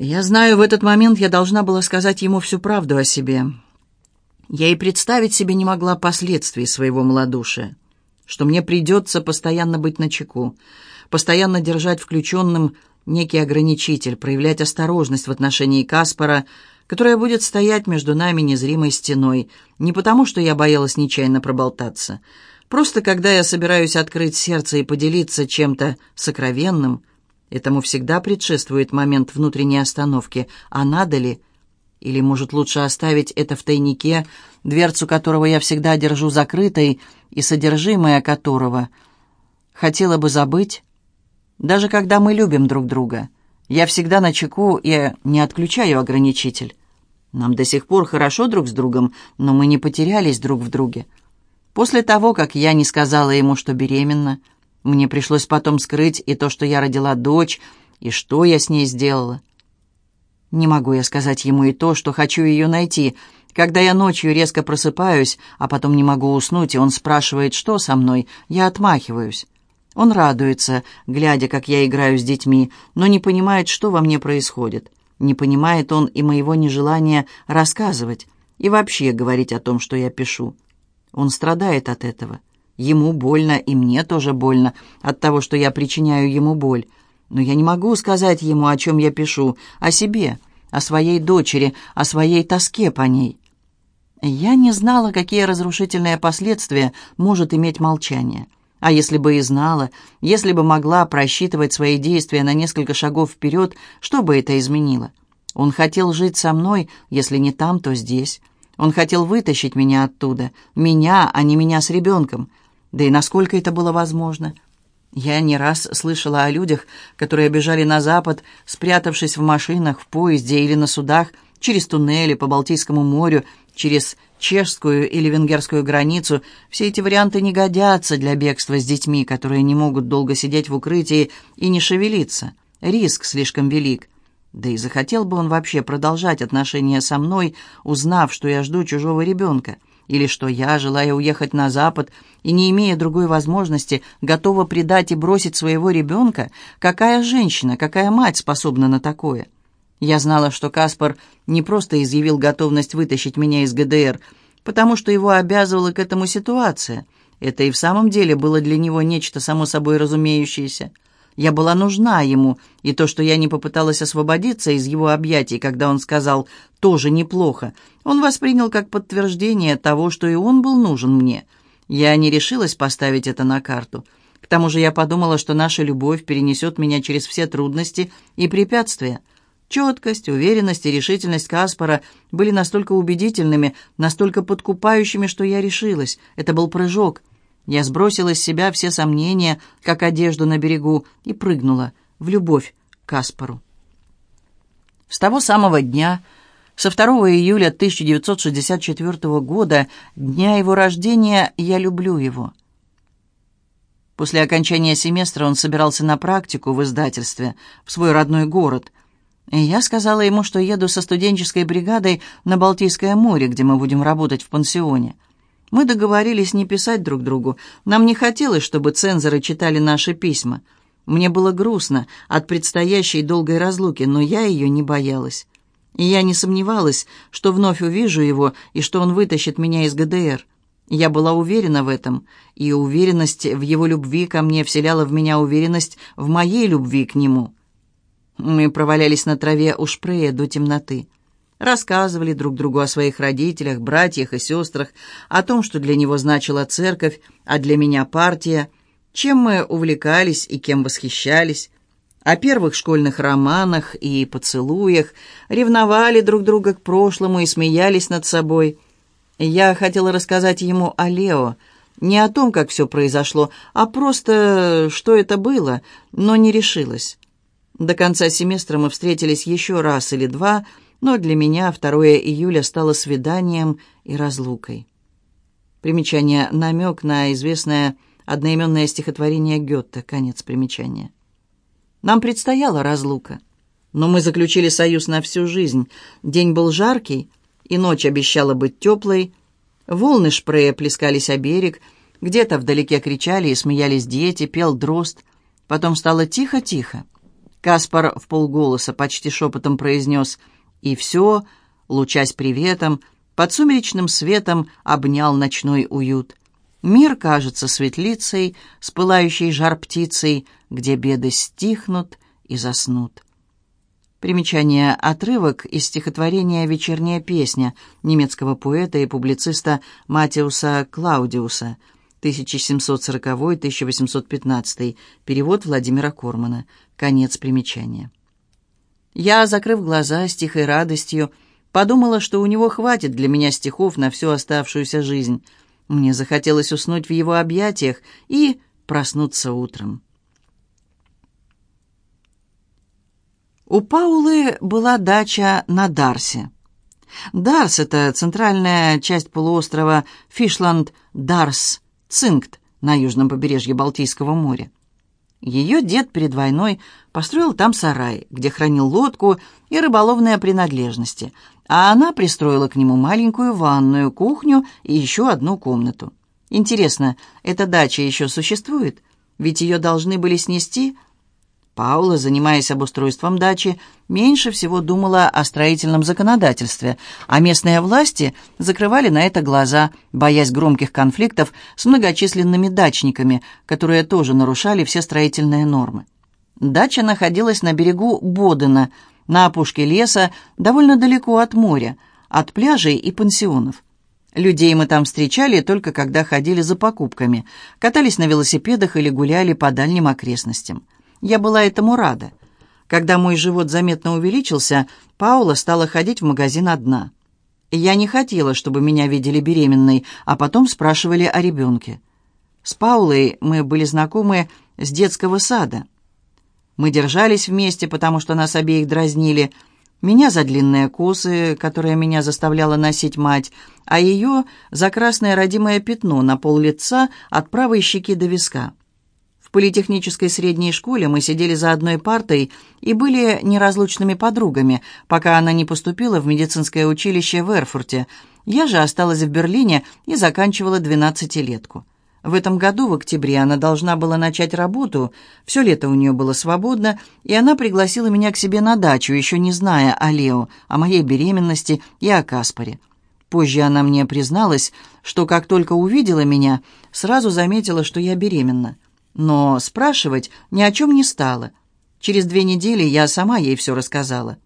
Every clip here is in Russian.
Я знаю, в этот момент я должна была сказать ему всю правду о себе. Я и представить себе не могла последствий своего малодушия, что мне придется постоянно быть начеку, постоянно держать включенным некий ограничитель, проявлять осторожность в отношении Каспара, которая будет стоять между нами незримой стеной, не потому, что я боялась нечаянно проболтаться. Просто когда я собираюсь открыть сердце и поделиться чем-то сокровенным, Этому всегда предшествует момент внутренней остановки. А надо ли? Или, может, лучше оставить это в тайнике, дверцу которого я всегда держу закрытой, и содержимое которого хотела бы забыть? Даже когда мы любим друг друга, я всегда на чеку и не отключаю ограничитель. Нам до сих пор хорошо друг с другом, но мы не потерялись друг в друге. После того, как я не сказала ему, что беременна, мне пришлось потом скрыть и то, что я родила дочь, и что я с ней сделала. Не могу я сказать ему и то, что хочу ее найти. Когда я ночью резко просыпаюсь, а потом не могу уснуть, и он спрашивает, что со мной, я отмахиваюсь. Он радуется, глядя, как я играю с детьми, но не понимает, что во мне происходит. Не понимает он и моего нежелания рассказывать и вообще говорить о том, что я пишу. Он страдает от этого. Ему больно, и мне тоже больно от того, что я причиняю ему боль. Но я не могу сказать ему, о чем я пишу, о себе, о своей дочери, о своей тоске по ней. Я не знала, какие разрушительные последствия может иметь молчание. А если бы и знала, если бы могла просчитывать свои действия на несколько шагов вперед, что бы это изменило? Он хотел жить со мной, если не там, то здесь. Он хотел вытащить меня оттуда, меня, а не меня с ребенком. Да и насколько это было возможно? Я не раз слышала о людях, которые бежали на запад, спрятавшись в машинах, в поезде или на судах, через туннели по Балтийскому морю, через чешскую или венгерскую границу. Все эти варианты не годятся для бегства с детьми, которые не могут долго сидеть в укрытии и не шевелиться. Риск слишком велик. Да и захотел бы он вообще продолжать отношения со мной, узнав, что я жду чужого ребенка или что я, желая уехать на Запад и не имея другой возможности, готова предать и бросить своего ребенка, какая женщина, какая мать способна на такое? Я знала, что Каспар не просто изъявил готовность вытащить меня из ГДР, потому что его обязывала к этому ситуация. Это и в самом деле было для него нечто само собой разумеющееся – я была нужна ему, и то, что я не попыталась освободиться из его объятий, когда он сказал «тоже неплохо», он воспринял как подтверждение того, что и он был нужен мне. Я не решилась поставить это на карту. К тому же я подумала, что наша любовь перенесет меня через все трудности и препятствия. Четкость, уверенность и решительность Каспара были настолько убедительными, настолько подкупающими, что я решилась. Это был прыжок. Я сбросила с себя все сомнения, как одежду на берегу, и прыгнула в любовь к Каспару. С того самого дня, со 2 июля 1964 года, дня его рождения, я люблю его. После окончания семестра он собирался на практику в издательстве, в свой родной город. И я сказала ему, что еду со студенческой бригадой на Балтийское море, где мы будем работать в пансионе. Мы договорились не писать друг другу. Нам не хотелось, чтобы цензоры читали наши письма. Мне было грустно от предстоящей долгой разлуки, но я ее не боялась. И я не сомневалась, что вновь увижу его и что он вытащит меня из ГДР. Я была уверена в этом, и уверенность в его любви ко мне вселяла в меня уверенность в моей любви к нему. Мы провалялись на траве у Шпрея до темноты рассказывали друг другу о своих родителях, братьях и сестрах, о том, что для него значила церковь, а для меня партия, чем мы увлекались и кем восхищались, о первых школьных романах и поцелуях, ревновали друг друга к прошлому и смеялись над собой. Я хотела рассказать ему о Лео, не о том, как все произошло, а просто, что это было, но не решилась. До конца семестра мы встретились еще раз или два – но для меня 2 июля стало свиданием и разлукой. Примечание «Намек» на известное одноименное стихотворение Гетте. Конец примечания. Нам предстояла разлука. Но мы заключили союз на всю жизнь. День был жаркий, и ночь обещала быть теплой. Волны шпрея плескались о берег, где-то вдалеке кричали и смеялись дети, пел дрозд. Потом стало тихо-тихо. Каспар в полголоса почти шепотом произнес «И все», лучась приветом, под сумеречным светом обнял ночной уют. Мир кажется светлицей, с пылающей жар птицей, где беды стихнут и заснут. Примечание «Отрывок» из стихотворения «Вечерняя песня» немецкого поэта и публициста Матеуса Клаудиуса, 1740-1815, перевод Владимира Кормана, конец примечания. Я, закрыв глаза с тихой радостью, подумала, что у него хватит для меня стихов на всю оставшуюся жизнь. Мне захотелось уснуть в его объятиях и проснуться утром. У Паулы была дача на Дарсе. Дарс — это центральная часть полуострова Фишланд-Дарс-Цинкт на южном побережье Балтийского моря. Ее дед перед войной построил там сарай, где хранил лодку и рыболовные принадлежности, а она пристроила к нему маленькую ванную, кухню и еще одну комнату. Интересно, эта дача еще существует? Ведь ее должны были снести, Паула, занимаясь обустройством дачи, меньше всего думала о строительном законодательстве, а местные власти закрывали на это глаза, боясь громких конфликтов с многочисленными дачниками, которые тоже нарушали все строительные нормы. Дача находилась на берегу Бодена, на опушке леса, довольно далеко от моря, от пляжей и пансионов. Людей мы там встречали только когда ходили за покупками, катались на велосипедах или гуляли по дальним окрестностям. Я была этому рада. Когда мой живот заметно увеличился, Паула стала ходить в магазин одна. Я не хотела, чтобы меня видели беременной, а потом спрашивали о ребенке. С Паулой мы были знакомы с детского сада. Мы держались вместе, потому что нас обеих дразнили. Меня за длинные косы, которые меня заставляла носить мать, а ее за красное родимое пятно на пол лица от правой щеки до виска. В политехнической средней школе мы сидели за одной партой и были неразлучными подругами, пока она не поступила в медицинское училище в Эрфурте. Я же осталась в Берлине и заканчивала двенадцатилетку. В этом году, в октябре, она должна была начать работу. Все лето у нее было свободно, и она пригласила меня к себе на дачу, еще не зная о Лео, о моей беременности и о Каспаре. Позже она мне призналась, что как только увидела меня, сразу заметила, что я беременна но спрашивать ни о чем не стала. Через две недели я сама ей все рассказала.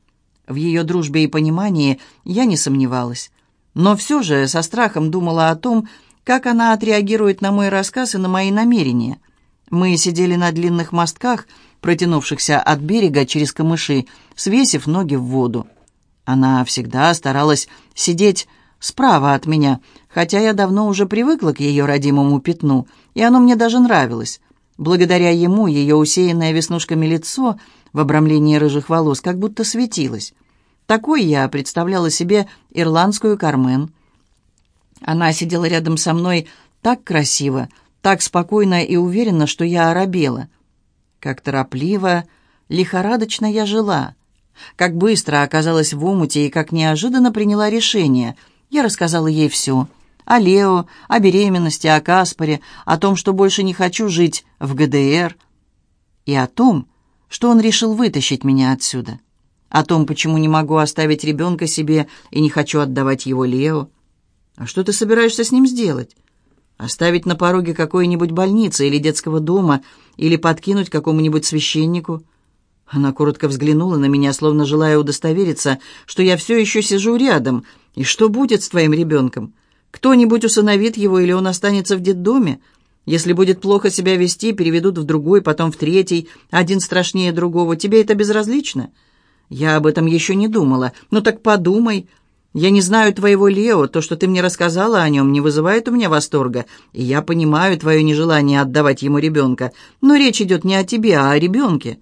В ее дружбе и понимании я не сомневалась. Но все же со страхом думала о том, как она отреагирует на мой рассказ и на мои намерения. Мы сидели на длинных мостках, протянувшихся от берега через камыши, свесив ноги в воду. Она всегда старалась сидеть справа от меня, хотя я давно уже привыкла к ее родимому пятну, и оно мне даже нравилось. Благодаря ему ее усеянное веснушками лицо в обрамлении рыжих волос как будто светилось. Такой я представляла себе ирландскую Кармен. Она сидела рядом со мной так красиво, так спокойно и уверенно, что я оробела. Как торопливо, лихорадочно я жила. Как быстро оказалась в омуте и как неожиданно приняла решение. Я рассказала ей все — о Лео, о беременности, о Каспаре, о том, что больше не хочу жить в ГДР, и о том, что он решил вытащить меня отсюда, о том, почему не могу оставить ребенка себе и не хочу отдавать его Лео. А что ты собираешься с ним сделать? Оставить на пороге какой-нибудь больницы или детского дома, или подкинуть какому-нибудь священнику? Она коротко взглянула на меня, словно желая удостовериться, что я все еще сижу рядом. И что будет с твоим ребенком? Кто-нибудь усыновит его, или он останется в детдоме? Если будет плохо себя вести, переведут в другой, потом в третий, один страшнее другого. Тебе это безразлично? Я об этом еще не думала. Ну так подумай. Я не знаю твоего Лео, то, что ты мне рассказала о нем, не вызывает у меня восторга, и я понимаю твое нежелание отдавать ему ребенка, но речь идет не о тебе, а о ребенке.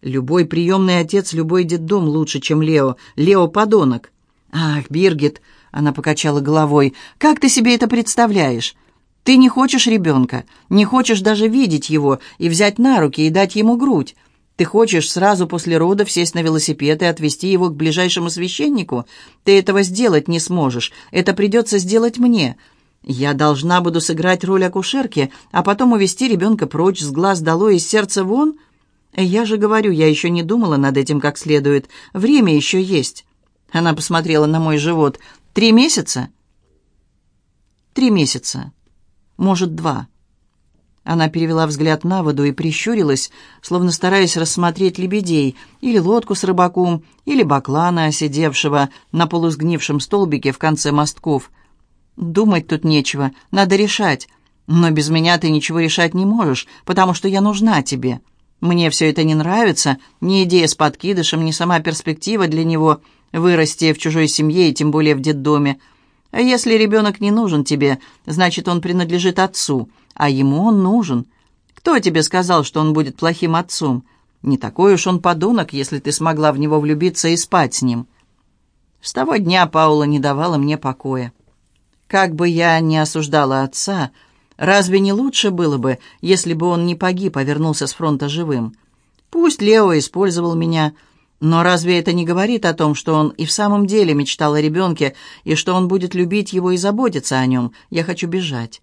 Любой приемный отец, любой детдом лучше, чем Лео. Лео — подонок. Ах, Биргит, она покачала головой. «Как ты себе это представляешь? Ты не хочешь ребенка, не хочешь даже видеть его и взять на руки и дать ему грудь. Ты хочешь сразу после родов сесть на велосипед и отвезти его к ближайшему священнику? Ты этого сделать не сможешь. Это придется сделать мне. Я должна буду сыграть роль акушерки, а потом увести ребенка прочь, с глаз долой, из сердца вон?» «Я же говорю, я еще не думала над этим как следует. Время еще есть». Она посмотрела на мой живот. «Три месяца?» «Три месяца. Может, два». Она перевела взгляд на воду и прищурилась, словно стараясь рассмотреть лебедей, или лодку с рыбаком, или баклана, сидевшего на полусгнившем столбике в конце мостков. «Думать тут нечего, надо решать. Но без меня ты ничего решать не можешь, потому что я нужна тебе. Мне все это не нравится, ни идея с подкидышем, ни сама перспектива для него вырасти в чужой семье и тем более в детдоме. А если ребенок не нужен тебе, значит, он принадлежит отцу» а ему он нужен. Кто тебе сказал, что он будет плохим отцом? Не такой уж он подонок, если ты смогла в него влюбиться и спать с ним. С того дня Паула не давала мне покоя. Как бы я ни осуждала отца, разве не лучше было бы, если бы он не погиб, а вернулся с фронта живым? Пусть Лео использовал меня, но разве это не говорит о том, что он и в самом деле мечтал о ребенке, и что он будет любить его и заботиться о нем? Я хочу бежать.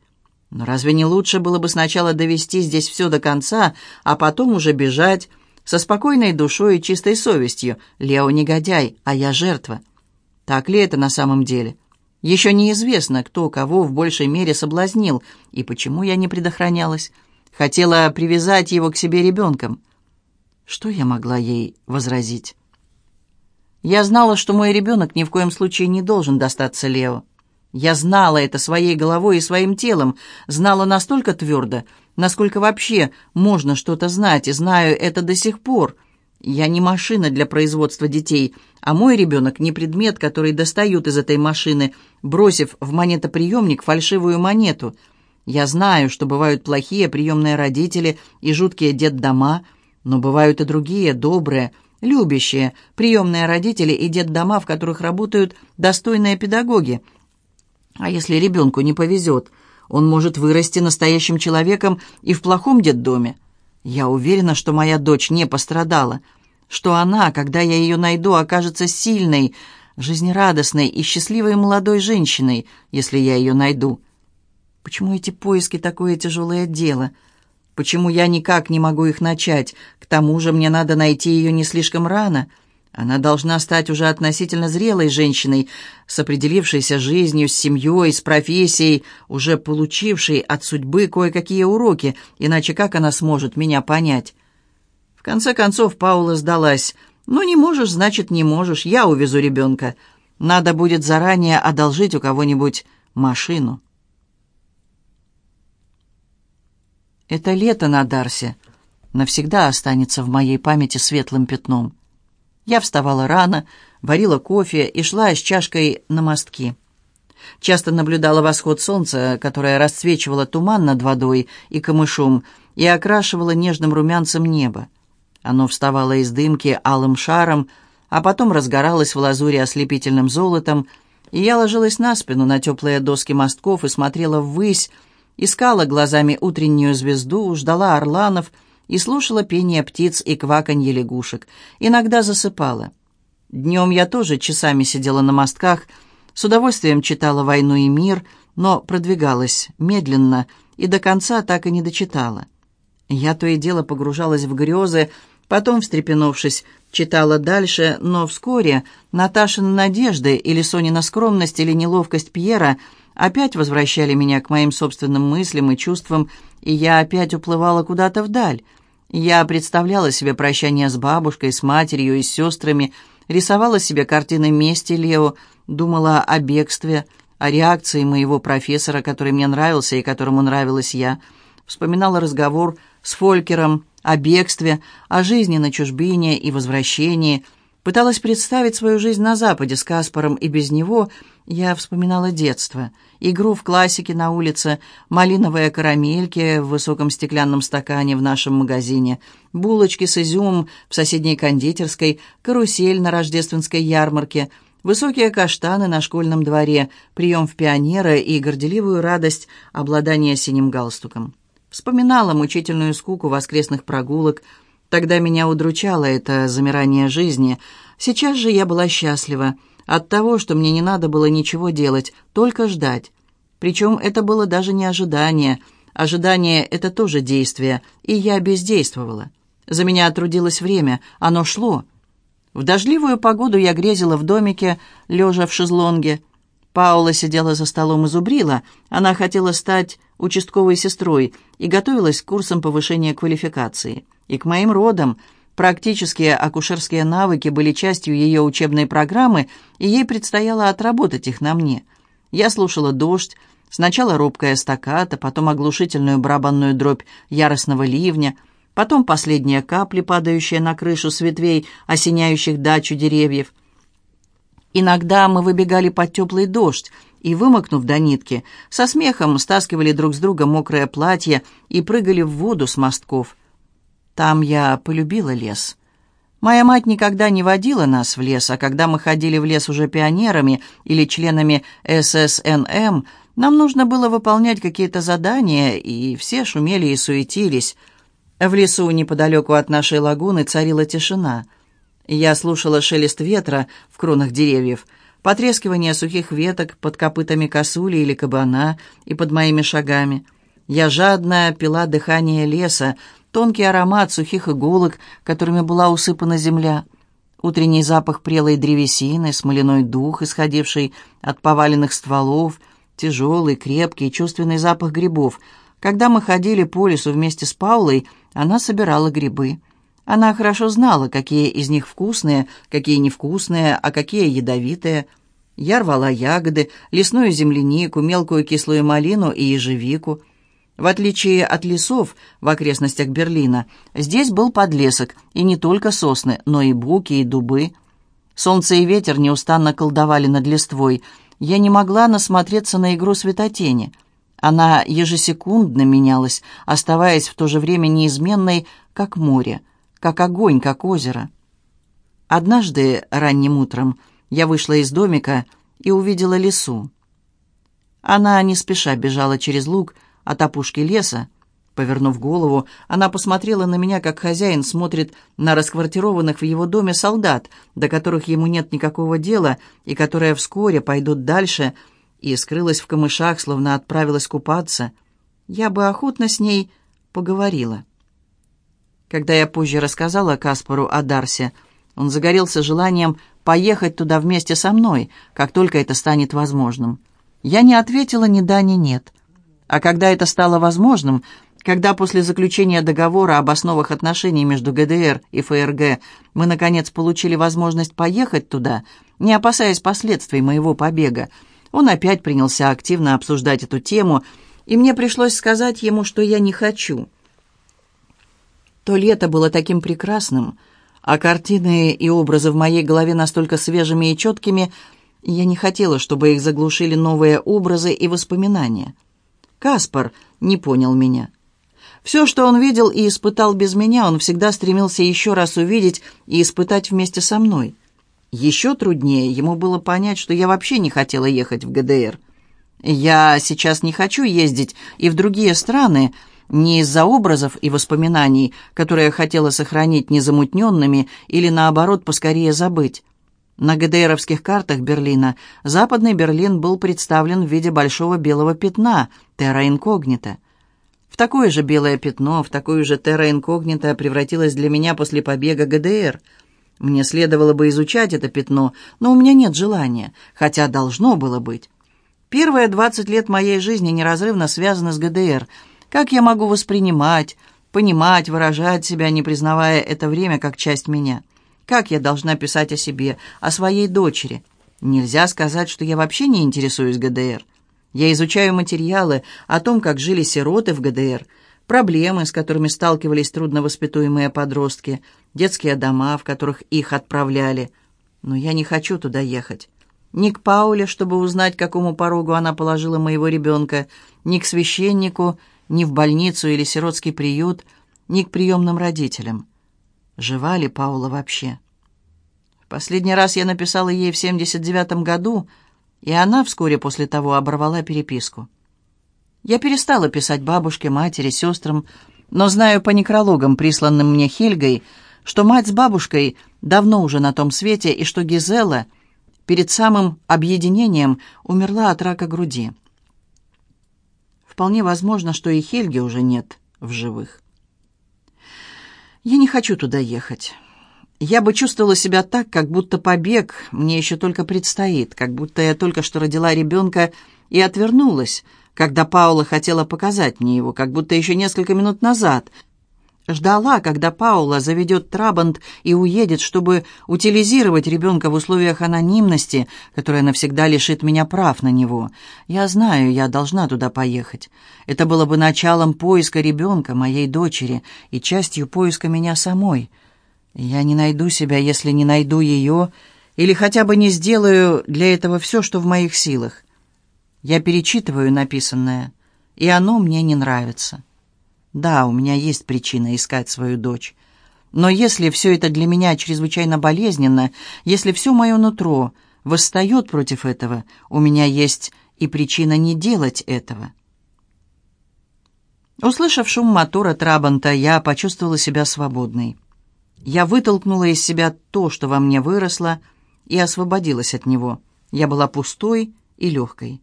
Но разве не лучше было бы сначала довести здесь все до конца, а потом уже бежать со спокойной душой и чистой совестью? Лео негодяй, а я жертва. Так ли это на самом деле? Еще неизвестно, кто кого в большей мере соблазнил, и почему я не предохранялась. Хотела привязать его к себе ребенком. Что я могла ей возразить? Я знала, что мой ребенок ни в коем случае не должен достаться Лео. Я знала это своей головой и своим телом, знала настолько твердо, насколько вообще можно что-то знать, и знаю это до сих пор. Я не машина для производства детей, а мой ребенок не предмет, который достают из этой машины, бросив в монетоприемник фальшивую монету. Я знаю, что бывают плохие приемные родители и жуткие детдома, но бывают и другие, добрые, любящие, приемные родители и детдома, в которых работают достойные педагоги – а если ребенку не повезет, он может вырасти настоящим человеком и в плохом детдоме. Я уверена, что моя дочь не пострадала, что она, когда я ее найду, окажется сильной, жизнерадостной и счастливой молодой женщиной, если я ее найду. Почему эти поиски такое тяжелое дело? Почему я никак не могу их начать? К тому же мне надо найти ее не слишком рано — она должна стать уже относительно зрелой женщиной, с определившейся жизнью, с семьей, с профессией, уже получившей от судьбы кое-какие уроки, иначе как она сможет меня понять? В конце концов Паула сдалась. «Ну, не можешь, значит, не можешь. Я увезу ребенка. Надо будет заранее одолжить у кого-нибудь машину». Это лето на Дарсе навсегда останется в моей памяти светлым пятном. Я вставала рано, варила кофе и шла с чашкой на мостки. Часто наблюдала восход солнца, которое расцвечивало туман над водой и камышом и окрашивало нежным румянцем небо. Оно вставало из дымки алым шаром, а потом разгоралось в лазуре ослепительным золотом, и я ложилась на спину на теплые доски мостков и смотрела ввысь, искала глазами утреннюю звезду, ждала орланов — и слушала пение птиц и кваканье лягушек. Иногда засыпала. Днем я тоже часами сидела на мостках, с удовольствием читала «Войну и мир», но продвигалась медленно и до конца так и не дочитала. Я то и дело погружалась в грезы, потом, встрепенувшись, читала дальше, но вскоре Наташина надежды или Сонина скромность или неловкость Пьера опять возвращали меня к моим собственным мыслям и чувствам, и я опять уплывала куда-то вдаль, я представляла себе прощание с бабушкой, с матерью и с сестрами, рисовала себе картины мести Лео, думала о бегстве, о реакции моего профессора, который мне нравился и которому нравилась я, вспоминала разговор с Фолькером о бегстве, о жизни на чужбине и возвращении – Пыталась представить свою жизнь на Западе с Каспаром, и без него я вспоминала детство. Игру в классике на улице, малиновые карамельки в высоком стеклянном стакане в нашем магазине, булочки с изюмом в соседней кондитерской, карусель на рождественской ярмарке, высокие каштаны на школьном дворе, прием в пионера и горделивую радость обладания синим галстуком. Вспоминала мучительную скуку воскресных прогулок – Тогда меня удручало это замирание жизни. Сейчас же я была счастлива от того, что мне не надо было ничего делать, только ждать. Причем это было даже не ожидание. Ожидание — это тоже действие, и я бездействовала. За меня трудилось время, оно шло. В дождливую погоду я грезила в домике, лежа в шезлонге. Паула сидела за столом и зубрила. Она хотела стать участковой сестрой и готовилась к курсам повышения квалификации. И к моим родам практические акушерские навыки были частью ее учебной программы, и ей предстояло отработать их на мне. Я слушала дождь, сначала робкая стаката, потом оглушительную барабанную дробь яростного ливня — потом последние капли, падающие на крышу с ветвей, осеняющих дачу деревьев. Иногда мы выбегали под теплый дождь и, вымокнув до нитки, со смехом стаскивали друг с друга мокрое платье и прыгали в воду с мостков. Там я полюбила лес. Моя мать никогда не водила нас в лес, а когда мы ходили в лес уже пионерами или членами ССНМ, нам нужно было выполнять какие-то задания, и все шумели и суетились — в лесу неподалеку от нашей лагуны царила тишина. Я слушала шелест ветра в кронах деревьев, потрескивание сухих веток под копытами косули или кабана и под моими шагами. Я жадно пила дыхание леса, тонкий аромат сухих иголок, которыми была усыпана земля, утренний запах прелой древесины, смоляной дух, исходивший от поваленных стволов, тяжелый, крепкий, чувственный запах грибов — когда мы ходили по лесу вместе с Паулой, она собирала грибы. Она хорошо знала, какие из них вкусные, какие невкусные, а какие ядовитые. Я рвала ягоды, лесную землянику, мелкую кислую малину и ежевику. В отличие от лесов в окрестностях Берлина, здесь был подлесок, и не только сосны, но и буки, и дубы. Солнце и ветер неустанно колдовали над листвой. Я не могла насмотреться на игру светотени — она ежесекундно менялась, оставаясь в то же время неизменной, как море, как огонь, как озеро. Однажды ранним утром я вышла из домика и увидела лесу. Она не спеша бежала через луг от опушки леса. Повернув голову, она посмотрела на меня, как хозяин смотрит на расквартированных в его доме солдат, до которых ему нет никакого дела и которые вскоре пойдут дальше — и скрылась в камышах, словно отправилась купаться, я бы охотно с ней поговорила. Когда я позже рассказала Каспару о Дарсе, он загорелся желанием поехать туда вместе со мной, как только это станет возможным. Я не ответила ни да, ни нет. А когда это стало возможным, когда после заключения договора об основах отношений между ГДР и ФРГ мы, наконец, получили возможность поехать туда, не опасаясь последствий моего побега, он опять принялся активно обсуждать эту тему, и мне пришлось сказать ему, что я не хочу. То лето было таким прекрасным, а картины и образы в моей голове настолько свежими и четкими, я не хотела, чтобы их заглушили новые образы и воспоминания. Каспар не понял меня. Все, что он видел и испытал без меня, он всегда стремился еще раз увидеть и испытать вместе со мной. Еще труднее ему было понять, что я вообще не хотела ехать в ГДР. Я сейчас не хочу ездить и в другие страны, не из-за образов и воспоминаний, которые я хотела сохранить незамутненными или, наоборот, поскорее забыть. На ГДРовских картах Берлина Западный Берлин был представлен в виде большого белого пятна, терра инкогнита. В такое же белое пятно, в такую же терра инкогнита превратилась для меня после побега ГДР – мне следовало бы изучать это пятно, но у меня нет желания, хотя должно было быть. Первые 20 лет моей жизни неразрывно связаны с ГДР. Как я могу воспринимать, понимать, выражать себя, не признавая это время как часть меня? Как я должна писать о себе, о своей дочери? Нельзя сказать, что я вообще не интересуюсь ГДР. Я изучаю материалы о том, как жили сироты в ГДР – проблемы, с которыми сталкивались трудновоспитуемые подростки, детские дома, в которых их отправляли. Но я не хочу туда ехать. Ни к Пауле, чтобы узнать, какому порогу она положила моего ребенка, ни к священнику, ни в больницу или сиротский приют, ни к приемным родителям. Жива ли Паула вообще? Последний раз я написала ей в 79 году, и она вскоре после того оборвала переписку. Я перестала писать бабушке, матери, сестрам, но знаю по некрологам, присланным мне Хельгой, что мать с бабушкой давно уже на том свете, и что Гизела перед самым объединением умерла от рака груди. Вполне возможно, что и Хельги уже нет в живых. Я не хочу туда ехать. Я бы чувствовала себя так, как будто побег мне еще только предстоит, как будто я только что родила ребенка и отвернулась, когда Паула хотела показать мне его, как будто еще несколько минут назад — Ждала, когда Паула заведет Трабант и уедет, чтобы утилизировать ребенка в условиях анонимности, которая навсегда лишит меня прав на него. Я знаю, я должна туда поехать. Это было бы началом поиска ребенка, моей дочери, и частью поиска меня самой. Я не найду себя, если не найду ее, или хотя бы не сделаю для этого все, что в моих силах. Я перечитываю написанное, и оно мне не нравится. Да, у меня есть причина искать свою дочь. Но если все это для меня чрезвычайно болезненно, если все мое нутро восстает против этого, у меня есть и причина не делать этого. Услышав шум мотора Трабанта, я почувствовала себя свободной. Я вытолкнула из себя то, что во мне выросло, и освободилась от него. Я была пустой и легкой.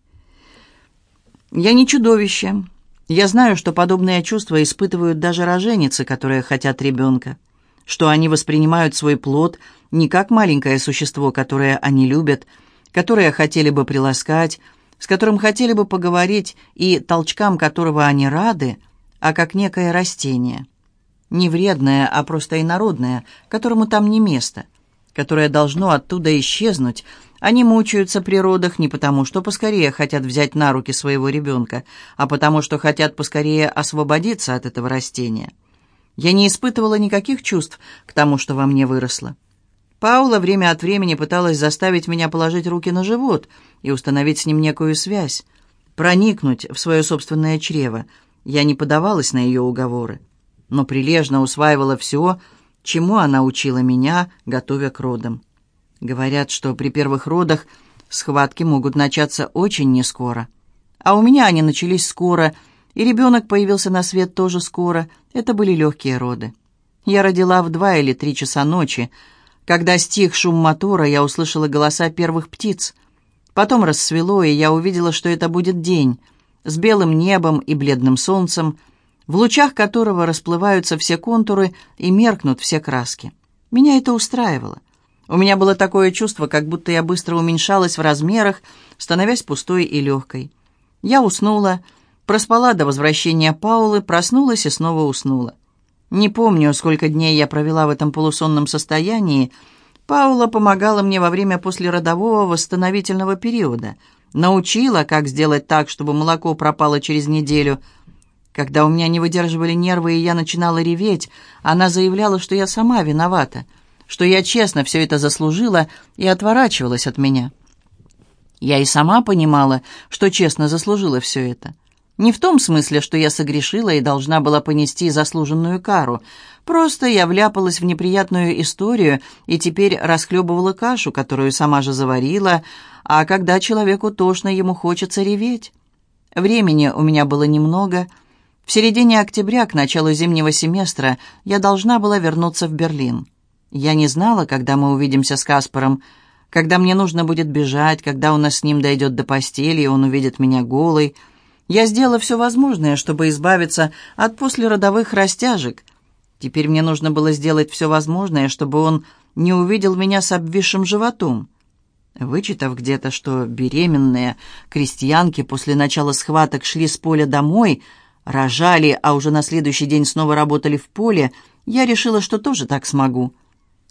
Я не чудовище, я знаю, что подобные чувства испытывают даже роженицы, которые хотят ребенка, что они воспринимают свой плод не как маленькое существо, которое они любят, которое хотели бы приласкать, с которым хотели бы поговорить и толчкам которого они рады, а как некое растение. Не вредное, а просто инородное, которому там не место, которое должно оттуда исчезнуть, они мучаются при родах не потому, что поскорее хотят взять на руки своего ребенка, а потому, что хотят поскорее освободиться от этого растения. Я не испытывала никаких чувств к тому, что во мне выросло. Паула время от времени пыталась заставить меня положить руки на живот и установить с ним некую связь, проникнуть в свое собственное чрево. Я не подавалась на ее уговоры, но прилежно усваивала все, чему она учила меня, готовя к родам. Говорят, что при первых родах схватки могут начаться очень нескоро. А у меня они начались скоро, и ребенок появился на свет тоже скоро. Это были легкие роды. Я родила в два или три часа ночи. Когда стих шум мотора, я услышала голоса первых птиц. Потом рассвело, и я увидела, что это будет день, с белым небом и бледным солнцем, в лучах которого расплываются все контуры и меркнут все краски. Меня это устраивало. У меня было такое чувство, как будто я быстро уменьшалась в размерах, становясь пустой и легкой. Я уснула, проспала до возвращения Паулы, проснулась и снова уснула. Не помню, сколько дней я провела в этом полусонном состоянии. Паула помогала мне во время послеродового восстановительного периода. Научила, как сделать так, чтобы молоко пропало через неделю. Когда у меня не выдерживали нервы, и я начинала реветь, она заявляла, что я сама виновата — что я честно все это заслужила и отворачивалась от меня. Я и сама понимала, что честно заслужила все это. Не в том смысле, что я согрешила и должна была понести заслуженную кару. Просто я вляпалась в неприятную историю и теперь расхлебывала кашу, которую сама же заварила, а когда человеку тошно, ему хочется реветь. Времени у меня было немного. В середине октября, к началу зимнего семестра, я должна была вернуться в Берлин. Я не знала, когда мы увидимся с Каспаром, когда мне нужно будет бежать, когда у нас с ним дойдет до постели, и он увидит меня голой. Я сделала все возможное, чтобы избавиться от послеродовых растяжек. Теперь мне нужно было сделать все возможное, чтобы он не увидел меня с обвисшим животом. Вычитав где-то, что беременные крестьянки после начала схваток шли с поля домой, рожали, а уже на следующий день снова работали в поле, я решила, что тоже так смогу.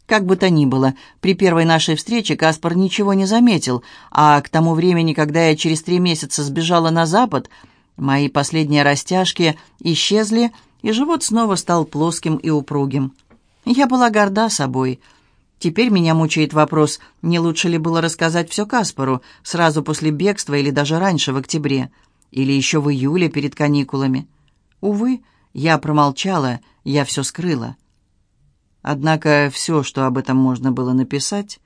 Как бы то ни было, при первой нашей встрече Каспар ничего не заметил, а к тому времени, когда я через три месяца сбежала на запад, мои последние растяжки исчезли, и живот снова стал плоским и упругим. Я была горда собой. Теперь меня мучает вопрос, не лучше ли было рассказать все Каспару сразу после бегства или даже раньше, в октябре, или еще в июле перед каникулами. Увы, я промолчала, я все скрыла. Однако все, что об этом можно было написать,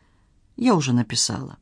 я уже написала.